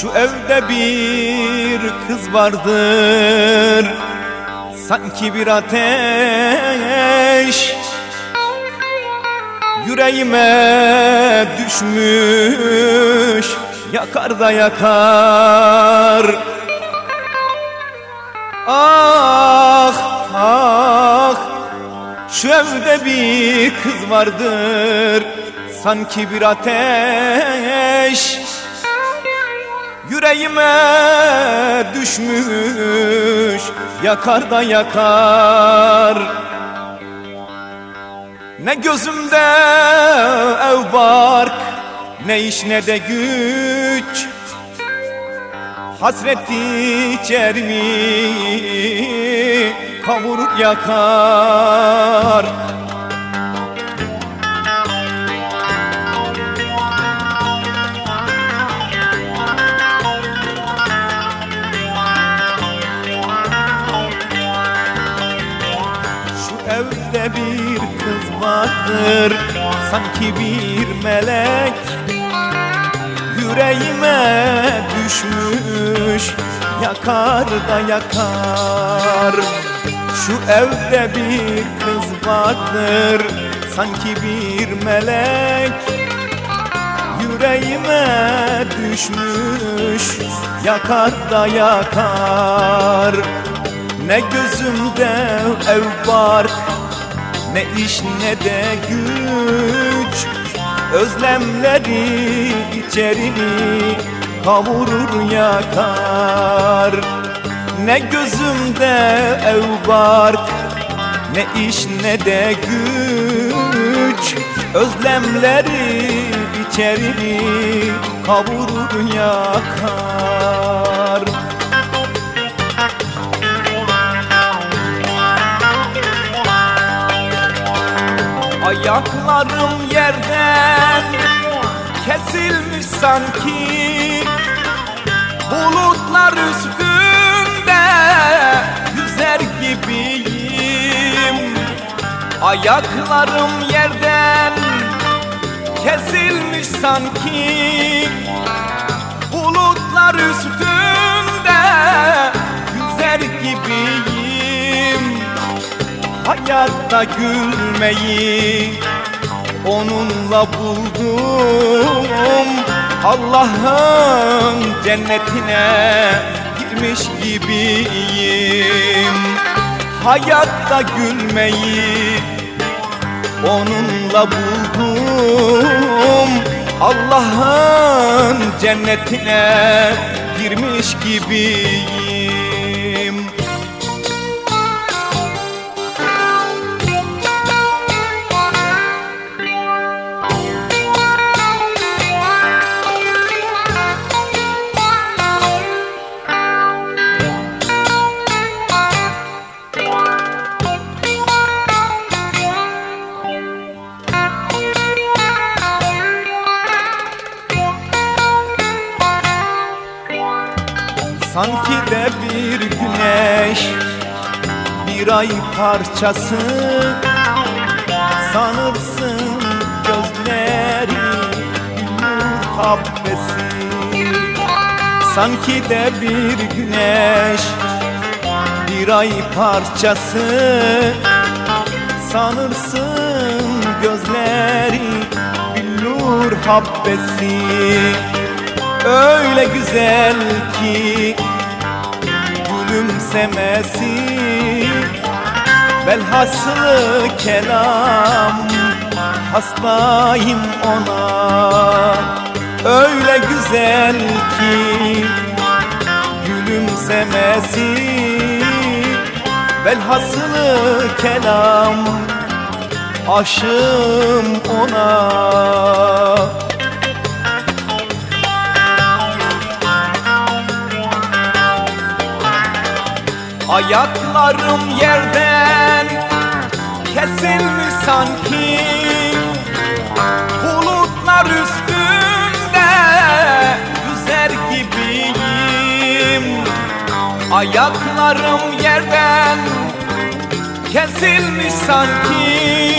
Şu evde bir kız vardır Sanki bir ateş. Yüreğime düşmüş Yakar da yakar. Ah ah Şu evde bir kız vardır Sanki bir ateş Yüreğime düşmüş Yakar da yakar. Ne gözümde ev bark Ne iş ne de güç. Hasreti içerimi Kavurur yakar evde bir kız vardır Sanki bir melek. Yüreğime düşmüş Yakar da yakar. Şu evde bir kız vardır Sanki bir melek. Yüreğime düşmüş Yakar da yakar. Ne gözümde ev var Ne iş ne de güç. Özlemleri içerini kavurur yakar. Ne gözümde ev var Ne iş ne de güç. Özlemleri içerini kavurur yakar Ayaklarım yerden kesilmiş sanki. Bulutlar üstünde yüzer gibiyim. Ayaklarım yerden kesilmiş sanki. Bulutlar üstünde yüzer gibiyim Hayatta gülmeyi onunla buldum. Allah'ın cennetine girmiş gibiyim. Hayatta gülmeyi onunla buldum. Allah'ın cennetine girmiş gibiyim Sanki de bir güneş Bir ay parçası. Sanırsın gözleri Nur habbesi Sanki de bir güneş Bir ay parçası. Sanırsın gözleri Billur habbesi Öyle güzel ki Gülümsemesi Velhasılı kelam Hastayım ona. Öyle güzel ki Gülümsemesi Velhasılı kelam Aşığım ona Ayaklarım yerden kesilmiş sanki. Bulutlar üstünde yüzer gibiyim. Ayaklarım yerden kesilmiş sanki.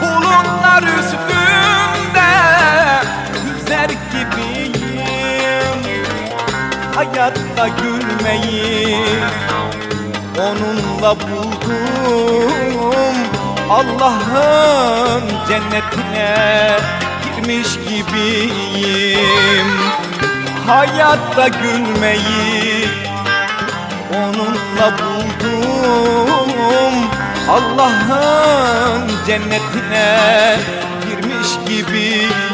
Bulutlar üstünde yüzer gibiyim. Hayatta gül gülmeyi onunla buldum. Allah'ın cennetine girmiş gibiyim. Hayatta gülmeyi onunla buldum. Allah'ın cennetine girmiş gibiyim